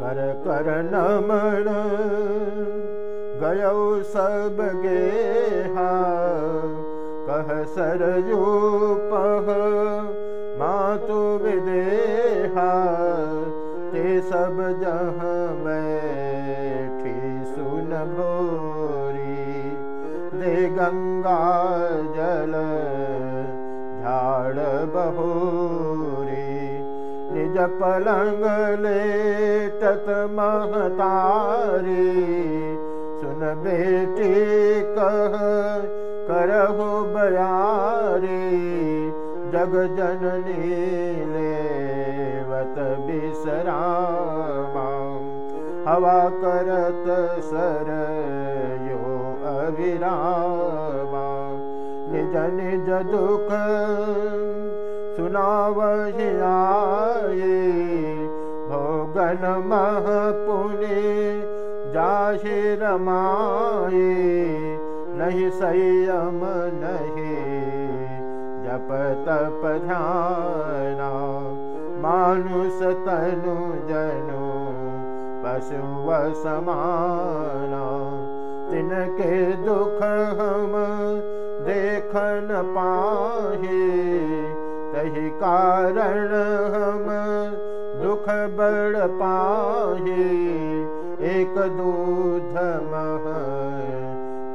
कर कर नमन गयौ सब गेहा कह सरयूपह मातु विदेहा। ते सब जह बैठी सुन भोरी। दे गंगा जल झाड़ बहोरी निज पलंग लेटत महतारी। सुन बेटी कह करहु बयारी। जग जननी हवा करत सर यो अविरामा। निज निज दुख सुनावहि आये भोगन मह पुनि जाहि रमाये। नहीं संयम नहीं जप तप ध्याना। मानुष तनु जनु पशु समाना तिनके दुख हम देखन पाहे तही कारण हम दुख बड़ पाहे। एक दूध मह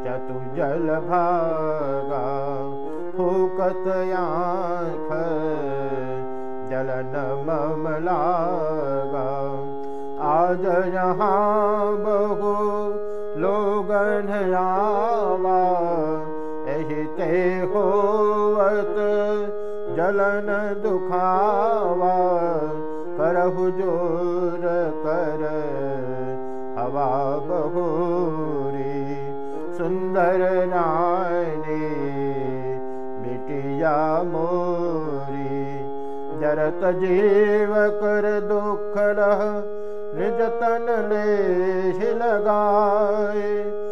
चतु जल भागा फूकत आँख जलन ममलागा आज यहाँ बहु लोगन आवा जलन दुखावा करहु जोर कर। हवा बहुरी सुंदर रानी बिटिया मोरी। जरत जीव कर दुख रह निज तन ले लगाए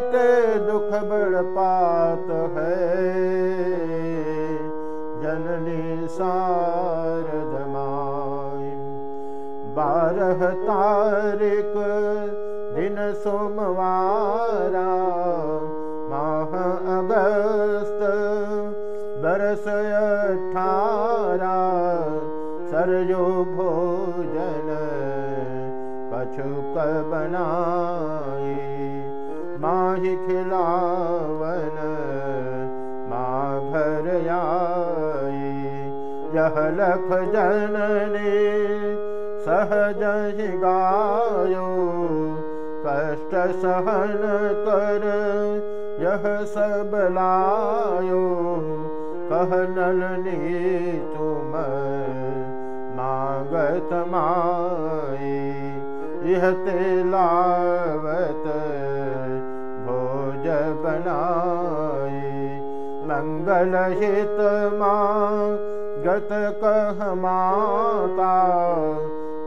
ते दुख बड़ पात है जननी माय बारह तारीख दिन सोमवारा माह अगस्त बरस अठारा। सरयो भोजन कछुक बनाई माहि खिलावन यह लख जननी सहज गायो कष्ट सहन नलनी तुम मागत माई यह ते लावत भोज बनाई मंगल हित गत कह माता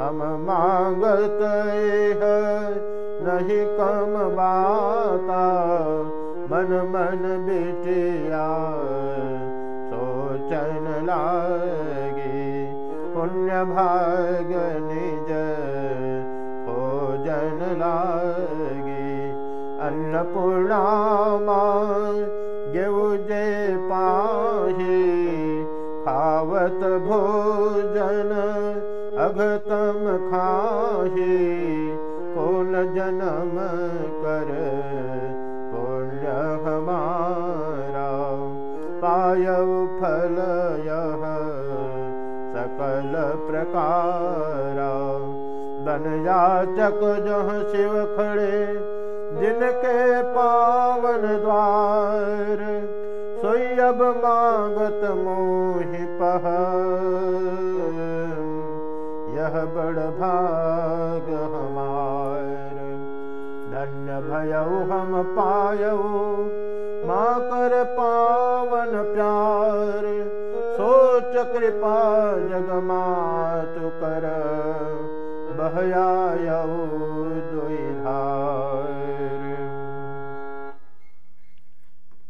हम मांगत नहीं कम बाता। मन मन बिटिया सोचन लागे। पुण्य भाग निज भोजन लागे। अन्नपूर्णा गेऊ जे पाहे। खावत भोजन अघतम खाहे। कौन जन्म कर पुण्य हमारा। पायव फल यह सकल प्रकारा। बन याचक जह शिव खड़े, जिनके पावन द्वार अब मांगत मोहि पह यह बड़ भाग हमार धन्य भयऊ हम पायऊ माँ कर पावन प्यार सोच कृपा जगमात कर बहयायऊ